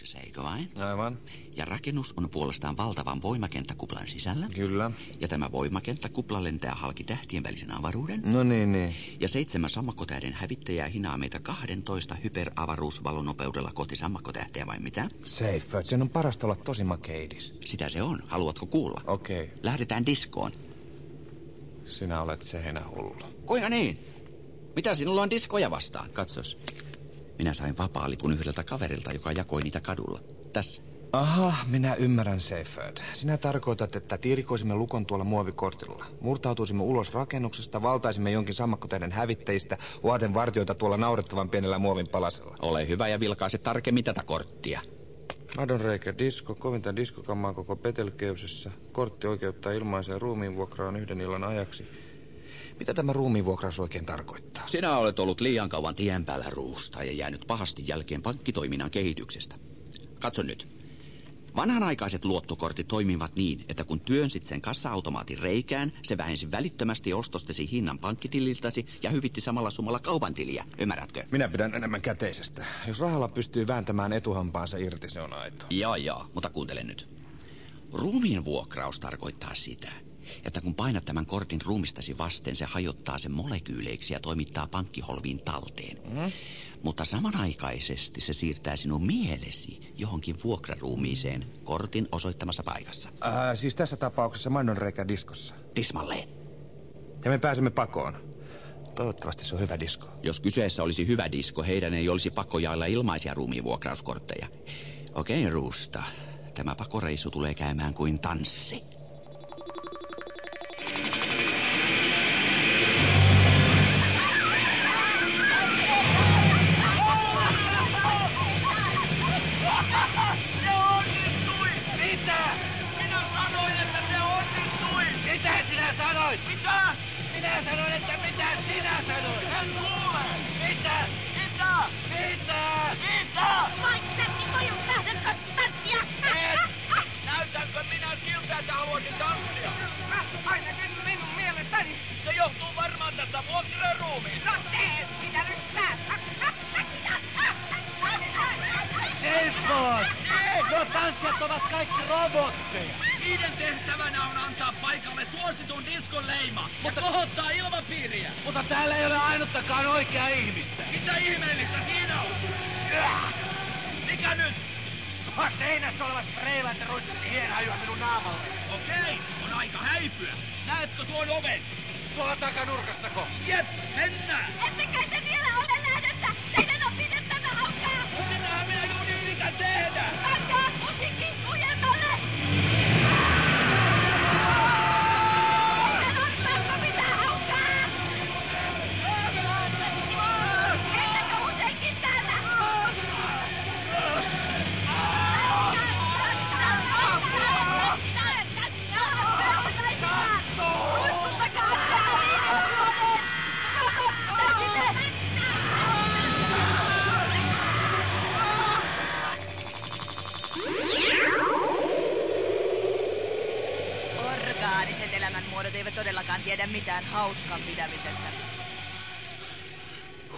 rakennuksessa, eikö vain? Aivan. Ja rakennus on puolestaan valtavan voimakenttäkuplan sisällä. Kyllä. Ja tämä voimakenttäkupla lentää halki tähtien välisen avaruuden. No niin, niin. Ja seitsemän sammakkotähden hävittäjää hinaa meitä 12 hyperavaruusvalonopeudella kohti sammakkotähteä vai mitä? Safe, sen on parasta olla tosi makeidis. Sitä se on. Haluatko kuulla? Okei, okay. Lähdetään diskoon. sinä olet seinähullu. Kuinka niin? Mitä sinulla on diskoja vastaan? Katsos. Minä sain vapaalipun yhdeltä kaverilta, joka jakoi niitä kadulla. Tässä. Aha, minä ymmärrän Seifert. Sinä tarkoitat, että tiirikoisimme lukon tuolla muovikortilla. Murtautuisimme ulos rakennuksesta, valtaisimme jonkin sammakkotähden hävittäjistä, uhaten vartioita tuolla naurettavan pienellä muovin palasella. Ole hyvä ja vilkaise tarkemmin tätä korttia. Madonreikä disko, kovinta diskokammaa koko Petelkeysessä. Kortti oikeuttaa ilmaiseen ruumiinvuokraan yhden illan ajaksi. Mitä tämä ruumiinvuokraus oikein tarkoittaa? Sinä olet ollut liian kauan tien päällä ruusta ja jäänyt pahasti jälkeen pankkitoiminnan kehityksestä. Katso nyt. Vanhanaikaiset luottokortit toimivat niin, että kun työnsit sen kassa-automaatin reikään, se vähensi välittömästi ostostesi hinnan pankkitililtäsi ja hyvitti samalla summalla kaupan tiliä. Ymmärrätkö? Minä pidän enemmän käteisestä. Jos rahalla pystyy vääntämään etuhampaansa irti, se on aito. Joo, joo, mutta kuuntele nyt. Ruumiin vuokraus tarkoittaa sitä, että kun painat tämän kortin ruumistasi vasten, se hajottaa sen molekyyleiksi ja toimittaa pankkiholviin talteen. Mm. Mutta samanaikaisesti se siirtää sinun mielesi johonkin vuokraruumiiseen kortin osoittamassa paikassa. Äh, siis tässä tapauksessa Madonreikä diskossa. Tismalleen. Ja me pääsemme pakoon. Toivottavasti se on hyvä disko. Jos kyseessä olisi hyvä disko, heidän ei olisi pakko jailla ilmaisia ruumiinvuokrauskortteja. Okei, Ruusta. Tämä pakoreissu tulee käymään kuin tanssi. Sanoin, että mitä sinä sanoit? En kuule! Mitä? Mitä? Mitä? Mitä? Vai täti pojut lähdetkö tanssia? En! Näytänkö minä siltä, että haluaisin tanssia? Ainakin minun mielestäni. Se johtuu varmaan tästä vuokraruumiista. No tee, mitä nyt sä? Selfon! Nuo tanssijat ovat kaikki robotteja. Niiden tehtävänä on antaa paikalle suositun diskon leima mutta kohottaa ilmapiiriä. Mutta täällä ei ole ainuttakaan oikeaa ihmistä. Mitä ihmeellistä siinä on? Mikä nyt? Tuo seinässä oleva spreilaite ruiskutti hienhajua minun naamalle. Okei, on aika häipyä. Näetkö tuon oven? Tuolla takanurkassako? Jep, mennään. Ettekö Orgaaniset elämänmuodot eivät todellakaan tiedä mitään hauskan pitämisestä.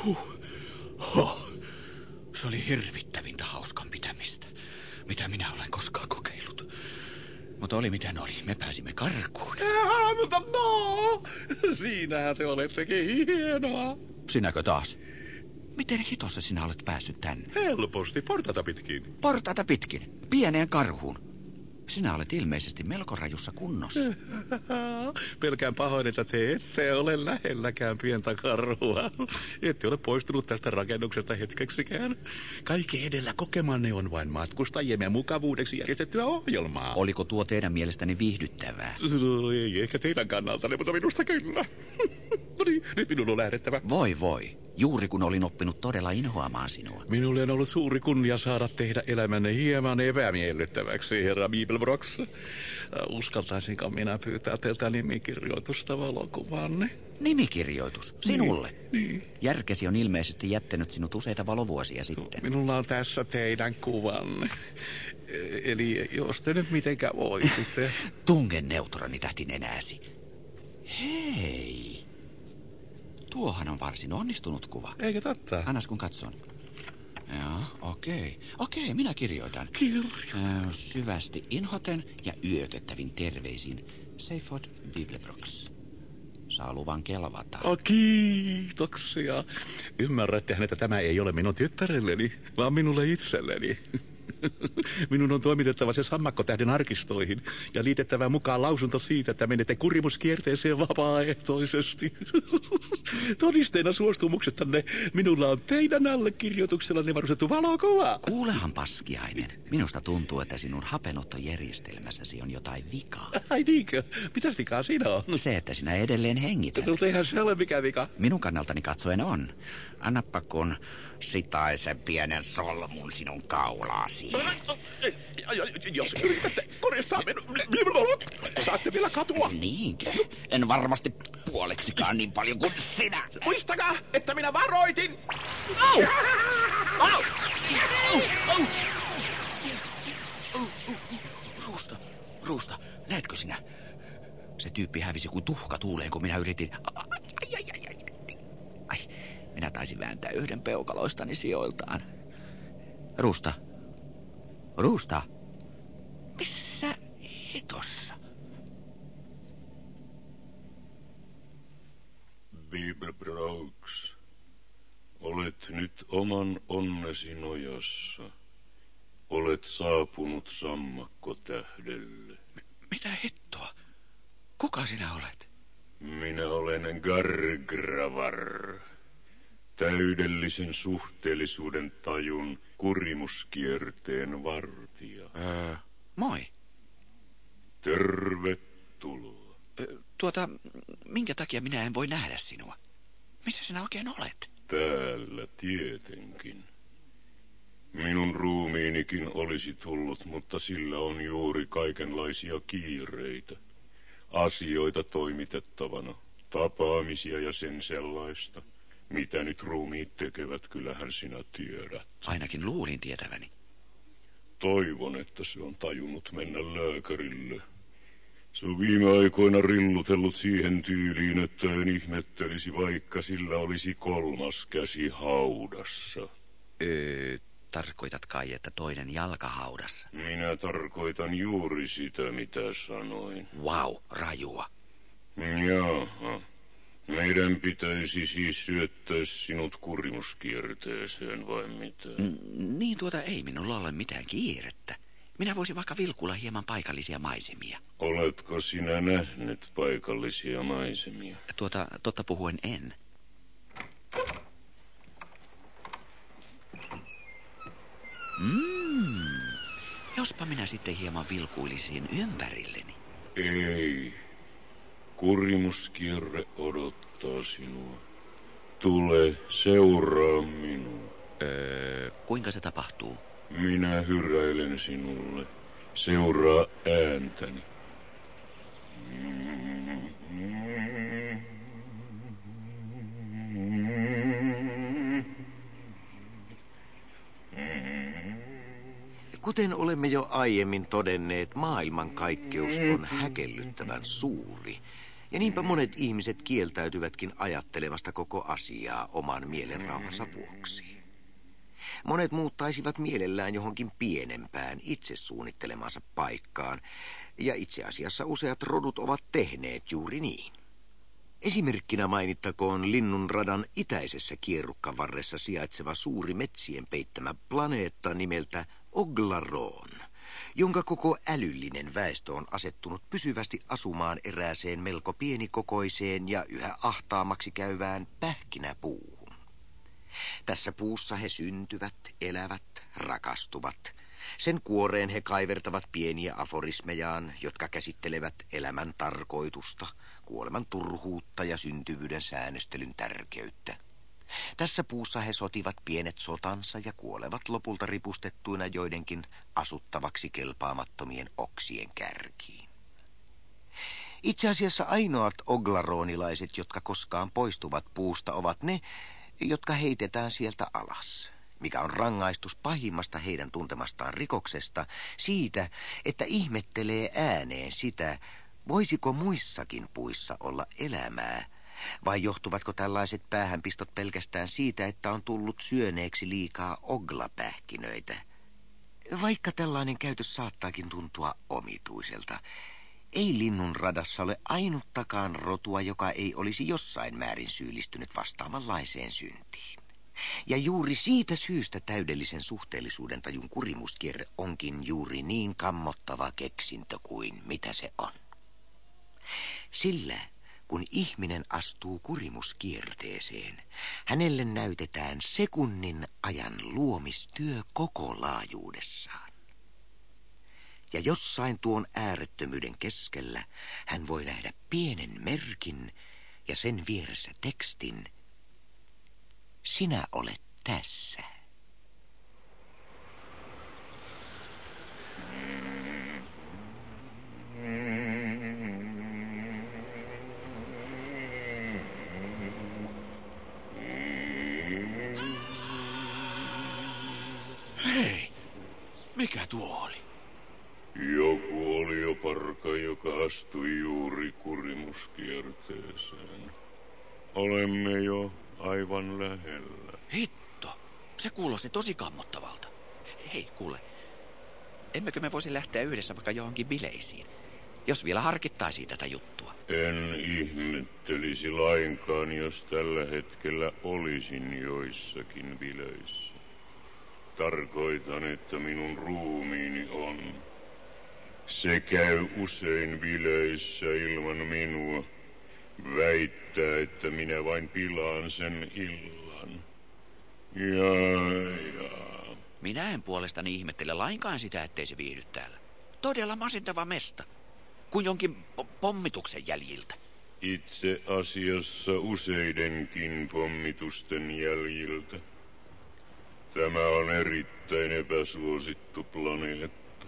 Huh. Se oli hirvittävintä hauskan pitämistä, mitä minä olen koskaan kokeillut. Mutta oli miten oli, me pääsimme karkuun. Jaa, mutta no, siinähän te olettekin hienoa. Sinäkö taas? Miten hitossa sinä olet päässyt tänne? Helposti, portata pitkin. Portaita pitkin, pieneen karhuun. Sinä olet ilmeisesti melko rajussa kunnossa. Pelkään pahoin, että te ette ole lähelläkään pientä karhua. Ette ole poistunut tästä rakennuksesta hetkeksikään. Kaikki edellä kokemanne on vain matkustajiemme mukavuudeksi järjestettyä ohjelmaa. Oliko tuo teidän mielestäni viihdyttävää? No, ei ehkä teidän kannaltanne, mutta minusta kyllä. no niin, nyt minun on lähdettävä. Voi voi, juuri kun olin oppinut todella inhoamaan sinua. Minulle on ollut suuri kunnia saada tehdä elämänne hieman epämiellyttäväksi, herra Bibelbrox. Äh, Uskaltaisinko minä pyytää teiltä nimikirjoitusta valokuvanne? Nimikirjoitus, sinulle. Niin. Järkesi on ilmeisesti jättänyt sinut useita valovuosia sitten. Minulla on tässä teidän kuvanne. E- Eli jos te nyt mitenkään voisitte. Tungen neutroni tähti nenääsi. Hei. Tuohan on varsin onnistunut kuva. Eikö totta? Annas kun katson. Joo, okei. Okei, minä kirjoitan. Kirjoita. Ö, syvästi inhoten ja yököttävin terveisin Seiford Biblebrox. Saa luvan kelvata. Oh, kiitoksia. Ymmärrättehän, että tämä ei ole minun tyttärelleni, vaan minulle itselleni. Minun on toimitettava se sammakkotähden arkistoihin ja liitettävä mukaan lausunto siitä, että menette kurimuskierteeseen vapaaehtoisesti. Todisteena suostumuksestanne minulla on teidän allekirjoituksellanne varustettu valokuva. Kuulehan, paskiainen. Minusta tuntuu, että sinun hapenottojärjestelmässäsi on jotain vikaa. Ai niinkö? Mitäs vikaa siinä on? Se, että sinä edelleen hengität. Mutta eihän se ole mikään vika. Minun kannaltani katsoen on. Annappa kun sitaisen pienen solmun sinun kaulaasi. Jos yritätte koristaa minun, saatte vielä katua. Niinkö? En varmasti puoleksikaan niin paljon kuin sinä. Muistakaa, että minä varoitin. Ruusta, Ruusta, näetkö sinä? Se tyyppi hävisi kuin tuhka tuuleen, kun minä yritin... Ai, ai, ai. Minä taisin vääntää yhden peukaloistani sijoiltaan. Ruusta. Ruusta. Missä hitossa? Bible Brooks, olet nyt oman onnesi nojassa. Olet saapunut sammakkotähdelle. Mitä hittoa? Kuka sinä olet? Minä olen Gargravar. Täydellisen suhteellisuuden tajun kurimuskierteen vartija. Öö, moi. Tervetuloa. Ö, tuota, minkä takia minä en voi nähdä sinua? Missä sinä oikein olet? Täällä tietenkin. Minun ruumiinikin olisi tullut, mutta sillä on juuri kaikenlaisia kiireitä. Asioita toimitettavana, tapaamisia ja sen sellaista. Mitä nyt ruumiit tekevät, kyllähän sinä tiedät. Ainakin luulin tietäväni. Toivon, että se on tajunnut mennä lääkärille. Se on viime aikoina rillutellut siihen tyyliin, että en ihmettelisi, vaikka sillä olisi kolmas käsi haudassa. Öö, tarkoitat kai, että toinen jalka haudassa? Minä tarkoitan juuri sitä, mitä sanoin. Wow, rajua. Jaha. Meidän pitäisi siis syöttää sinut kurimuskierteeseen vai mitä? N- niin tuota ei minulla ole mitään kiirettä. Minä voisin vaikka vilkulla hieman paikallisia maisemia. Oletko sinä nähnyt paikallisia maisemia? Tuota, totta puhuen en. Mm. Jospa minä sitten hieman vilkuilisin ympärilleni. Ei. Kurimuskierre odottaa sinua. Tule, seuraa minua. Öö, kuinka se tapahtuu? Minä hyräilen sinulle. Seuraa ääntäni. Kuten olemme jo aiemmin todenneet, maailmankaikkeus on häkellyttävän suuri. Ja niinpä monet ihmiset kieltäytyvätkin ajattelemasta koko asiaa oman mielenrauhansa vuoksi. Monet muuttaisivat mielellään johonkin pienempään itse suunnittelemansa paikkaan, ja itse asiassa useat rodut ovat tehneet juuri niin. Esimerkkinä mainittakoon linnunradan itäisessä kierrukkavarressa sijaitseva suuri metsien peittämä planeetta nimeltä Oglaroon, jonka koko älyllinen väestö on asettunut pysyvästi asumaan erääseen melko pienikokoiseen ja yhä ahtaamaksi käyvään pähkinäpuuhun. Tässä puussa he syntyvät, elävät, rakastuvat. Sen kuoreen he kaivertavat pieniä aforismejaan, jotka käsittelevät elämän tarkoitusta, kuoleman turhuutta ja syntyvyyden säännöstelyn tärkeyttä. Tässä puussa he sotivat pienet sotansa ja kuolevat lopulta ripustettuina joidenkin asuttavaksi kelpaamattomien oksien kärkiin. Itse asiassa ainoat oglaroonilaiset, jotka koskaan poistuvat puusta, ovat ne, jotka heitetään sieltä alas, mikä on rangaistus pahimmasta heidän tuntemastaan rikoksesta siitä, että ihmettelee ääneen sitä, voisiko muissakin puissa olla elämää, Vai johtuvatko tällaiset päähänpistot pelkästään siitä, että on tullut syöneeksi liikaa oglapähkinöitä? Vaikka tällainen käytös saattaakin tuntua omituiselta, ei linnun radassa ole ainuttakaan rotua, joka ei olisi jossain määrin syyllistynyt vastaavanlaiseen syntiin. Ja juuri siitä syystä täydellisen suhteellisuuden tajun kurimuskierre onkin juuri niin kammottava keksintö kuin mitä se on. Sillä kun ihminen astuu kurimuskierteeseen, hänelle näytetään sekunnin ajan luomistyö koko laajuudessaan. Ja jossain tuon äärettömyyden keskellä hän voi nähdä pienen merkin ja sen vieressä tekstin. Sinä olet tässä. Hei, mikä tuo oli? Joku oli jo parka, joka astui juuri kurimuskierteeseen. Olemme jo aivan lähellä. Hitto, se kuulosti tosi kammottavalta. Hei, kuule, emmekö me voisi lähteä yhdessä vaikka johonkin bileisiin, jos vielä harkittaisiin tätä juttua? En ihmettelisi lainkaan, jos tällä hetkellä olisin joissakin bileissä. Tarkoitan, että minun ruumiini on. Se käy usein bileissä ilman minua. Väittää, että minä vain pilaan sen illan. Ja, ja. Minä en puolestani ihmettele lainkaan sitä, ettei se viihdy täällä. Todella masentava mesta, kuin jonkin po- pommituksen jäljiltä. Itse asiassa useidenkin pommitusten jäljiltä. Tämä on erittäin epäsuosittu planeetta.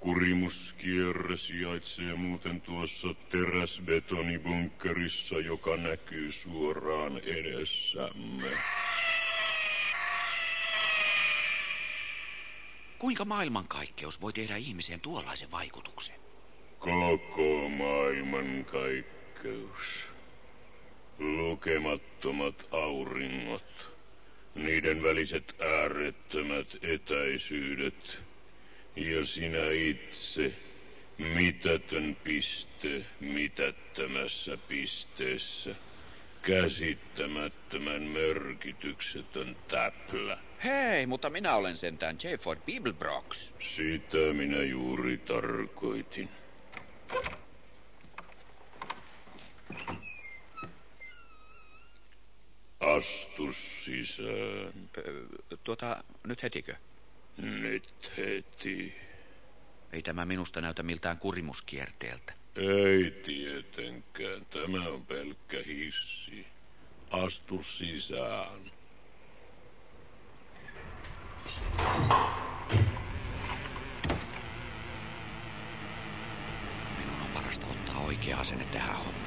Kurimuskierre sijaitsee muuten tuossa teräsbetonibunkkerissa, joka näkyy suoraan edessämme. Kuinka maailmankaikkeus voi tehdä ihmiseen tuollaisen vaikutuksen? Koko maailman kaikkeus. Lukemattomat auringot. Niiden väliset äärettömät etäisyydet. Ja sinä itse, mitätön piste mitättömässä pisteessä. Käsittämättömän merkityksetön täplä. Hei, mutta minä olen sentään J. Ford Bibelbrox. Sitä minä juuri tarkoitin. Astu sisään. Tuota, nyt hetikö? Nyt heti. Ei tämä minusta näytä miltään kurimuskierteeltä. Ei tietenkään. Tämä on pelkkä hissi. Astu sisään. Minun on parasta ottaa oikea asenne tähän hommaan.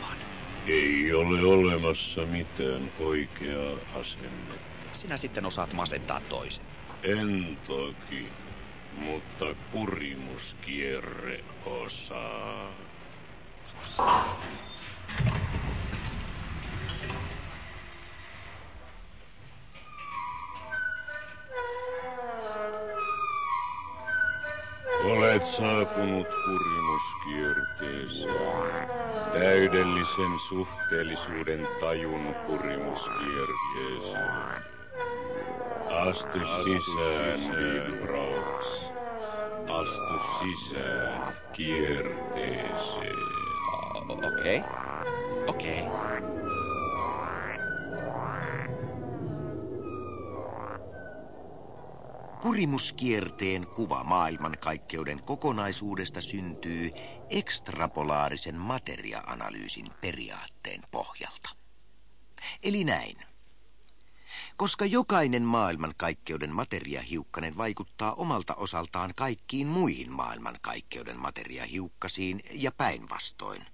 Ei ole olemassa mitään oikeaa asennetta. Sinä sitten osaat masentaa toisen. En toki, mutta kurimuskierre osaa. Olet saapunut kurimuskierteeseen. Täydellisen suhteellisuuden tajun kurimuskierteeseen. Astu sisään, Librox. Astu sisään kierteeseen. Okei. Okei. Kurimuskierteen kuva maailmankaikkeuden kokonaisuudesta syntyy ekstrapolaarisen materia-analyysin periaatteen pohjalta. Eli näin. Koska jokainen maailmankaikkeuden materiahiukkanen vaikuttaa omalta osaltaan kaikkiin muihin maailmankaikkeuden materiahiukkasiin ja päinvastoin,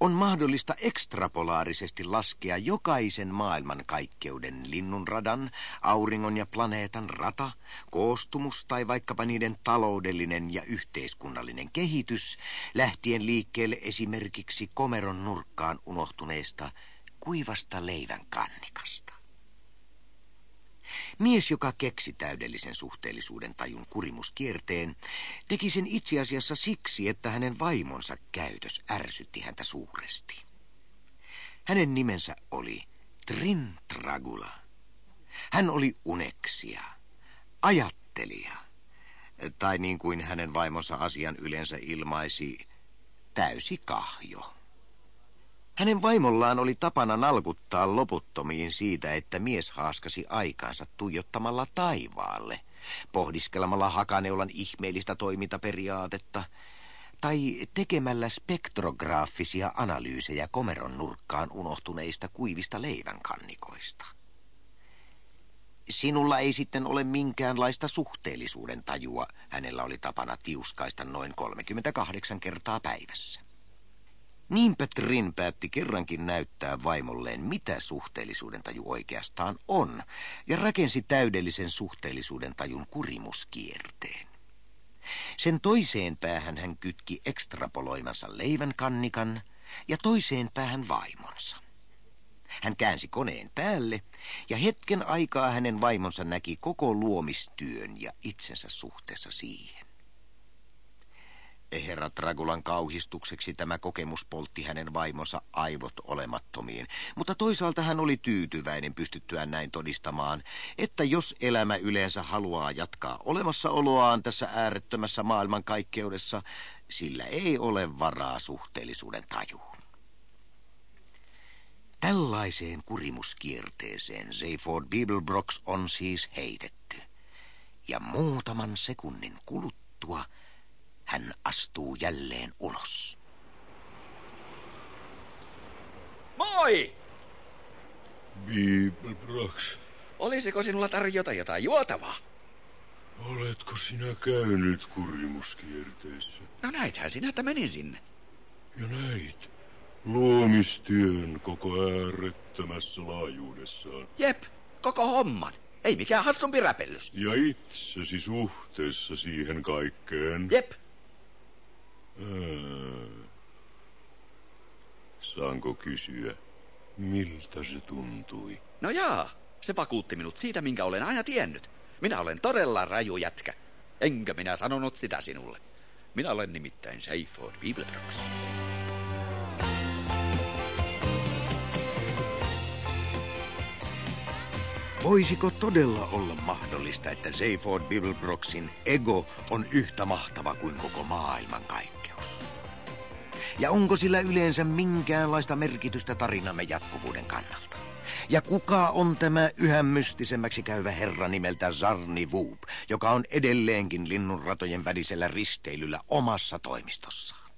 on mahdollista ekstrapolaarisesti laskea jokaisen maailmankaikkeuden linnunradan, auringon ja planeetan rata, koostumus tai vaikkapa niiden taloudellinen ja yhteiskunnallinen kehitys, lähtien liikkeelle esimerkiksi komeron nurkkaan unohtuneesta kuivasta leivän kannikasta. Mies, joka keksi täydellisen suhteellisuuden tajun kurimuskierteen, teki sen itse asiassa siksi, että hänen vaimonsa käytös ärsytti häntä suuresti. Hänen nimensä oli Trintragula. Hän oli uneksia, ajattelija, tai niin kuin hänen vaimonsa asian yleensä ilmaisi, täysi kahjo. Hänen vaimollaan oli tapana nalkuttaa loputtomiin siitä, että mies haaskasi aikaansa tuijottamalla taivaalle, pohdiskelemalla hakaneulan ihmeellistä toimintaperiaatetta tai tekemällä spektrograafisia analyysejä komeron nurkkaan unohtuneista kuivista leivänkannikoista. Sinulla ei sitten ole minkäänlaista suhteellisuuden tajua, hänellä oli tapana tiuskaista noin 38 kertaa päivässä. Niinpä Trin päätti kerrankin näyttää vaimolleen, mitä suhteellisuuden taju oikeastaan on, ja rakensi täydellisen suhteellisuuden tajun kurimuskierteen. Sen toiseen päähän hän kytki ekstrapoloimansa leivän kannikan ja toiseen päähän vaimonsa. Hän käänsi koneen päälle ja hetken aikaa hänen vaimonsa näki koko luomistyön ja itsensä suhteessa siihen. Herra Dragulan kauhistukseksi tämä kokemus poltti hänen vaimonsa aivot olemattomiin, mutta toisaalta hän oli tyytyväinen pystyttyään näin todistamaan, että jos elämä yleensä haluaa jatkaa olemassaoloaan tässä äärettömässä maailmankaikkeudessa, sillä ei ole varaa suhteellisuuden tajuun. Tällaiseen kurimuskierteeseen Zayford Bibelbrox on siis heitetty. Ja muutaman sekunnin kuluttua – hän astuu jälleen ulos. Moi! Bibelbrax, Olisiko sinulla tarjota jotain juotavaa? oletko sinä käynyt kurimuskierteessä? No näithän sinä, että menin sinne. Ja näit luomistyön koko äärettömässä laajuudessaan. Jep, koko homman. Ei mikään hassumpi räpellys. Ja itsesi suhteessa siihen kaikkeen. Jep, Ää. Saanko kysyä, miltä se tuntui? no jaa. Se vakuutti minut siitä, minkä olen aina tiennyt. Minä olen todella raju jätkä. Enkä minä sanonut sitä sinulle. Minä olen nimittäin Seyford Bibelbrox. Voisiko todella olla mahdollista, että Zayford Bibelbroxin ego on yhtä mahtava kuin koko maailman kaikkeus? Ja onko sillä yleensä minkäänlaista merkitystä tarinamme jatkuvuuden kannalta? Ja kuka on tämä yhä mystisemmäksi käyvä herra nimeltä Zarni Woop, joka on edelleenkin linnunratojen välisellä risteilyllä omassa toimistossaan?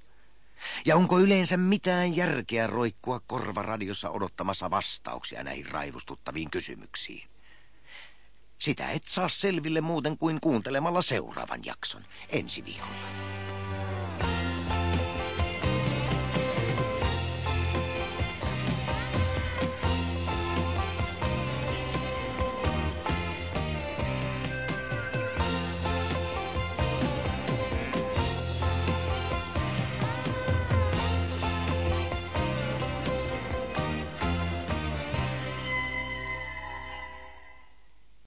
Ja onko yleensä mitään järkeä roikkua korvaradiossa odottamassa vastauksia näihin raivostuttaviin kysymyksiin? Sitä et saa selville muuten kuin kuuntelemalla seuraavan jakson ensi viikolla.